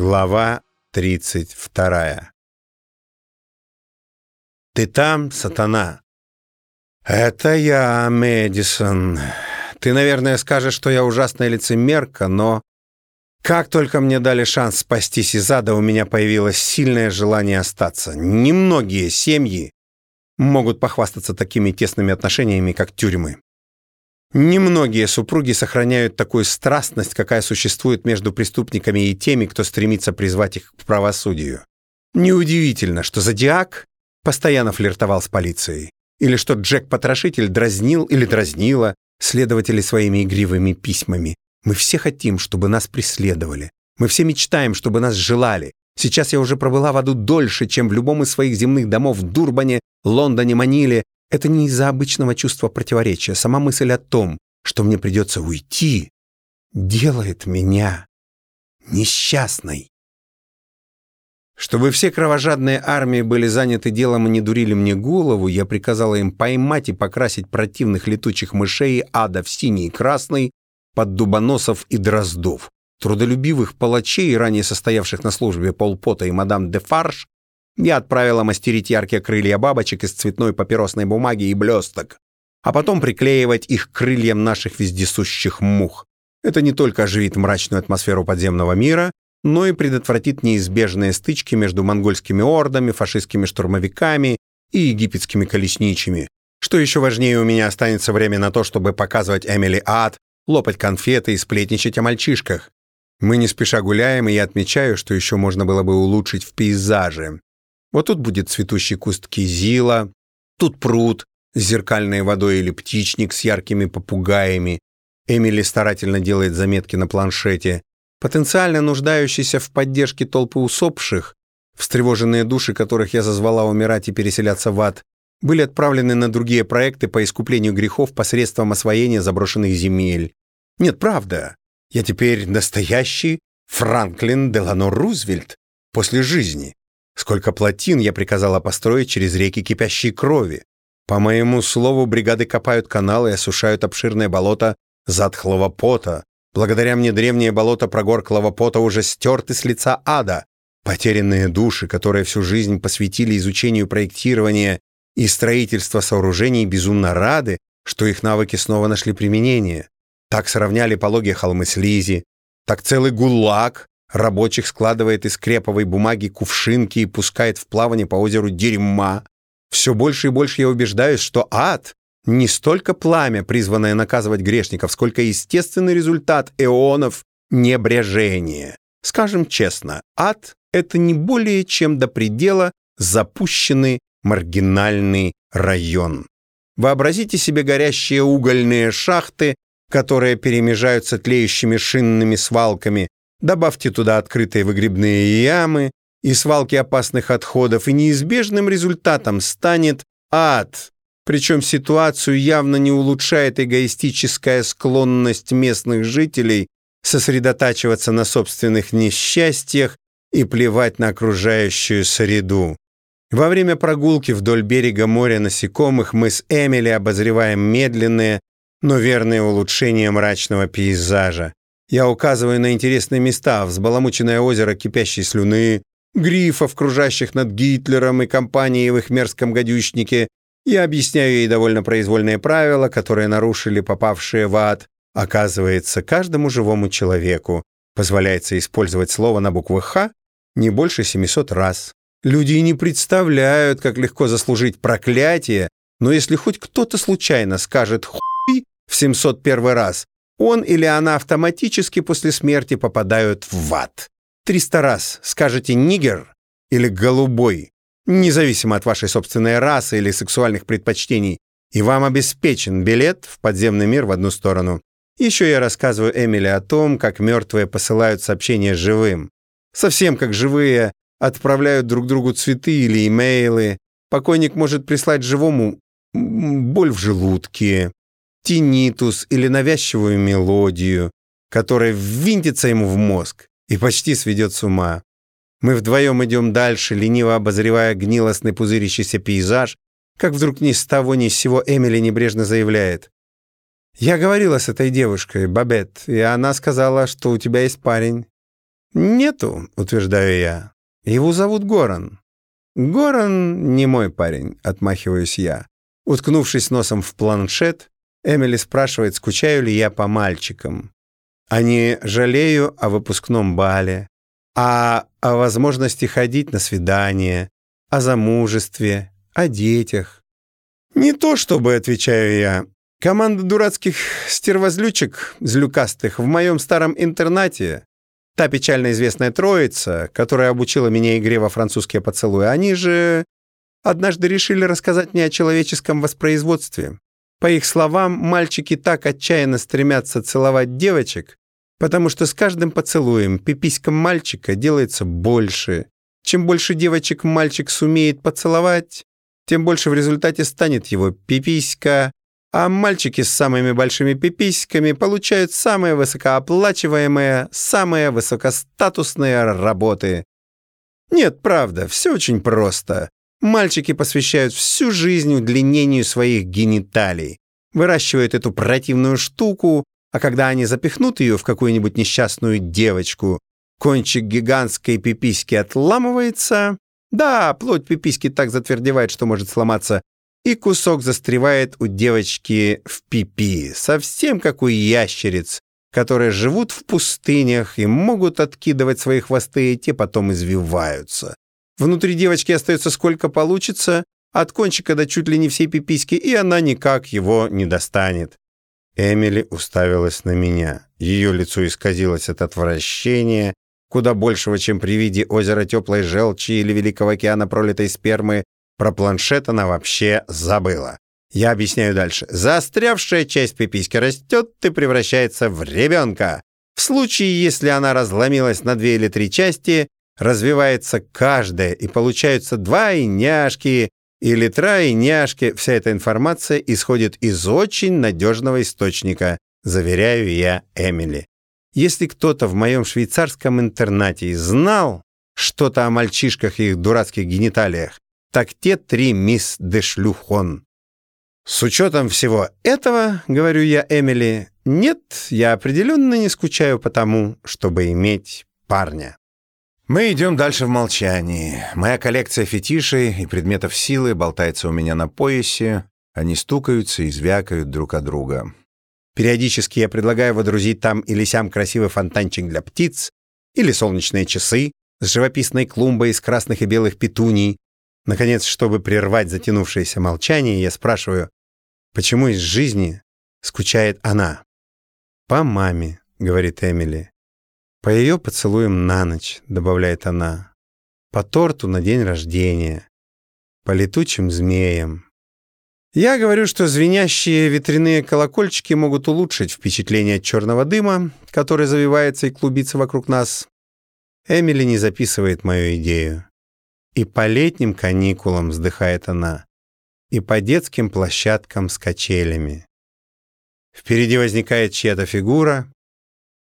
Глава 32 «Ты там, сатана?» «Это я, Мэдисон. Ты, наверное, скажешь, что я ужасная лицемерка, но как только мне дали шанс спастись из ада, у меня появилось сильное желание остаться. Немногие семьи могут похвастаться такими тесными отношениями, как тюрьмы. Немногие супруги сохраняют такую страстность, какая существует между преступниками и теми, кто стремится призвать их к правосудию. Неудивительно, что Зодиак постоянно флиртовал с полицией, или что Джек-потрошитель дразнил или дразнила следователей своими игривыми письмами. Мы все хотим, чтобы нас преследовали. Мы все мечтаем, чтобы нас желали. Сейчас я уже пробыла в аду дольше, чем в любом из своих земных домов в Дурбане, Лондоне, Маниле это не из-за обычного чувства противоречия. Сама мысль о том, что мне придется уйти, делает меня несчастной. Чтобы все кровожадные армии были заняты делом и не дурили мне голову, я приказала им поймать и покрасить противных летучих мышей ада в синий и красный под дубоносов и дроздов, трудолюбивых палачей, ранее состоявших на службе Полпота и мадам де Фарш, я отправила мастерить яркие крылья бабочек из цветной папиросной бумаги и блесток, а потом приклеивать их к крыльям наших вездесущих мух. Это не только оживит мрачную атмосферу подземного мира, но и предотвратит неизбежные стычки между монгольскими ордами, фашистскими штурмовиками и египетскими колесничими. Что еще важнее, у меня останется время на то, чтобы показывать Эмили ад, лопать конфеты и сплетничать о мальчишках. Мы не спеша гуляем, и я отмечаю, что еще можно было бы улучшить в пейзаже. Вот тут будет цветущий куст кизила, тут пруд с зеркальной водой или птичник с яркими попугаями. Эмили старательно делает заметки на планшете. Потенциально нуждающийся в поддержке толпы усопших, встревоженные души, которых я зазвала умирать и переселяться в ад, были отправлены на другие проекты по искуплению грехов посредством освоения заброшенных земель. Нет, правда. Я теперь настоящий Франклин Делано Рузвельт после жизни. Сколько плотин я приказала построить через реки кипящей крови. По моему слову, бригады копают каналы и осушают обширное болото затхлого пота. Благодаря мне древнее болото прогорклого пота уже стерты с лица ада. Потерянные души, которые всю жизнь посвятили изучению проектирования и строительства сооружений, безумно рады, что их навыки снова нашли применение. Так сравняли пологие холмы слизи, так целый гулаг Рабочих складывает из креповой бумаги кувшинки и пускает в плавание по озеру дерьма. Все больше и больше я убеждаюсь, что ад — не столько пламя, призванное наказывать грешников, сколько естественный результат эонов небрежения. Скажем честно, ад — это не более чем до предела запущенный маргинальный район. Вообразите себе горящие угольные шахты, которые перемежаются тлеющими шинными свалками, Добавьте туда открытые выгребные ямы и свалки опасных отходов, и неизбежным результатом станет ад. Причем ситуацию явно не улучшает эгоистическая склонность местных жителей сосредотачиваться на собственных несчастьях и плевать на окружающую среду. Во время прогулки вдоль берега моря насекомых мы с Эмили обозреваем медленные, но верные улучшения мрачного пейзажа. Я указываю на интересные места, взбаламученное озеро кипящей слюны, грифов, кружащих над Гитлером и компанией в их мерзком гадючнике. Я объясняю ей довольно произвольные правила, которые нарушили попавшие в ад. Оказывается, каждому живому человеку позволяется использовать слово на букву «Х» не больше 700 раз. Люди не представляют, как легко заслужить проклятие, но если хоть кто-то случайно скажет «хуй» в 701 раз, он или она автоматически после смерти попадают в ад. Триста раз скажете «нигер» или «голубой», независимо от вашей собственной расы или сексуальных предпочтений, и вам обеспечен билет в подземный мир в одну сторону. Еще я рассказываю Эмили о том, как мертвые посылают сообщения живым. Совсем как живые отправляют друг другу цветы или имейлы. Покойник может прислать живому боль в желудке, тинитус или навязчивую мелодию, которая ввинтится ему в мозг и почти сведет с ума. Мы вдвоем идем дальше, лениво обозревая гнилостный пузырящийся пейзаж, как вдруг ни с того ни с сего Эмили небрежно заявляет. «Я говорила с этой девушкой, Бабет, и она сказала, что у тебя есть парень. «Нету», — утверждаю я. «Его зовут Горан». «Горан не мой парень», — отмахиваюсь я. Уткнувшись носом в планшет, Эмили спрашивает, скучаю ли я по мальчикам. А не жалею о выпускном бале, а о возможности ходить на свидание, о замужестве, о детях. Не то чтобы, отвечаю я. Команда дурацких стервозлючек, злюкастых, в моем старом интернате, та печально известная троица, которая обучила меня игре во французские поцелуи, они же однажды решили рассказать мне о человеческом воспроизводстве. По их словам, мальчики так отчаянно стремятся целовать девочек, потому что с каждым поцелуем пиписька мальчика делается больше. Чем больше девочек мальчик сумеет поцеловать, тем больше в результате станет его пиписька, а мальчики с самыми большими пиписьками получают самые высокооплачиваемые, самые высокостатусные работы. Нет, правда, все очень просто. Мальчики посвящают всю жизнь удлинению своих гениталий, выращивают эту противную штуку, а когда они запихнут ее в какую-нибудь несчастную девочку, кончик гигантской пиписьки отламывается. Да, плоть пиписьки так затвердевает, что может сломаться, и кусок застревает у девочки в пипи, совсем как у ящериц, которые живут в пустынях и могут откидывать свои хвосты, и те потом извиваются. Внутри девочки остается сколько получится, от кончика до чуть ли не всей пиписьки, и она никак его не достанет. Эмили уставилась на меня. Ее лицо исказилось от отвращения, куда большего, чем при виде озера теплой желчи или Великого океана пролитой спермы, про планшет она вообще забыла. Я объясняю дальше. Застрявшая часть пиписьки растет и превращается в ребенка. В случае, если она разломилась на две или три части, развивается каждая, и получаются двойняшки или тройняшки. Вся эта информация исходит из очень надежного источника, заверяю я Эмили. Если кто-то в моем швейцарском интернате знал что-то о мальчишках и их дурацких гениталиях, так те три мисс Дешлюхон. С учетом всего этого, говорю я Эмили, нет, я определенно не скучаю по тому, чтобы иметь парня. Мы идем дальше в молчании. Моя коллекция фетишей и предметов силы болтается у меня на поясе. Они стукаются и звякают друг от друга. Периодически я предлагаю водрузить там или сям красивый фонтанчик для птиц, или солнечные часы с живописной клумбой из красных и белых петуний. Наконец, чтобы прервать затянувшееся молчание, я спрашиваю, почему из жизни скучает она? «По маме», — говорит Эмили. По ее поцелуям на ночь, добавляет она. По торту на день рождения. По летучим змеям. Я говорю, что звенящие ветряные колокольчики могут улучшить впечатление от черного дыма, который завивается и клубится вокруг нас. Эмили не записывает мою идею. И по летним каникулам вздыхает она, и по детским площадкам с качелями. Впереди возникает чья-то фигура,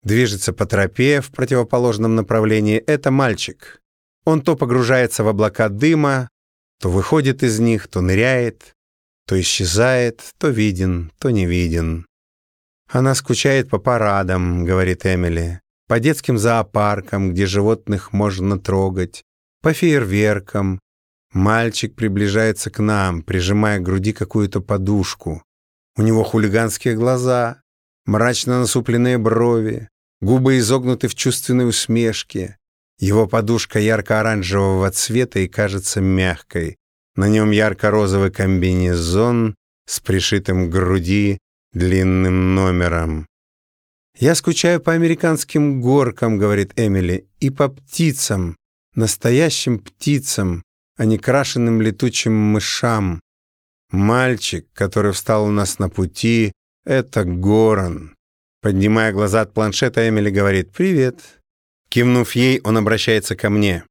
движется по тропе в противоположном направлении, это мальчик. Он то погружается в облака дыма, то выходит из них, то ныряет, то исчезает, то виден, то не виден. Она скучает по парадам, говорит Эмили, по детским зоопаркам, где животных можно трогать, по фейерверкам. Мальчик приближается к нам, прижимая к груди какую-то подушку. У него хулиганские глаза, мрачно насупленные брови, Губы изогнуты в чувственной усмешке. Его подушка ярко-оранжевого цвета и кажется мягкой. На нем ярко-розовый комбинезон с пришитым к груди длинным номером. «Я скучаю по американским горкам», — говорит Эмили, — «и по птицам, настоящим птицам, а не крашенным летучим мышам. Мальчик, который встал у нас на пути, — это Горан. Поднимая глаза от планшета, Эмили говорит «Привет». Кивнув ей, он обращается ко мне.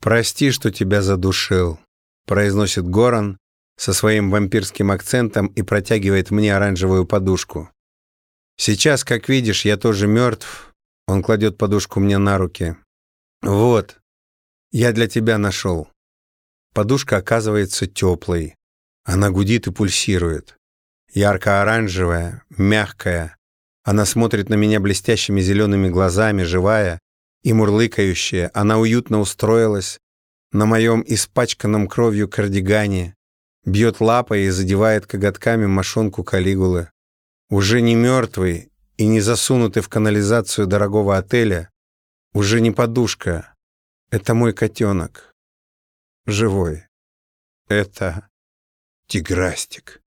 «Прости, что тебя задушил», — произносит Горан со своим вампирским акцентом и протягивает мне оранжевую подушку. «Сейчас, как видишь, я тоже мертв». Он кладет подушку мне на руки. «Вот, я для тебя нашел». Подушка оказывается теплой. Она гудит и пульсирует. Ярко-оранжевая, мягкая, она смотрит на меня блестящими зелеными глазами, живая, и мурлыкающая, она уютно устроилась на моем испачканном кровью кардигане, бьет лапой и задевает коготками мошонку калигулы. Уже не мертвый и не засунутый в канализацию дорогого отеля, уже не подушка. Это мой котенок. Живой. Это тиграстик.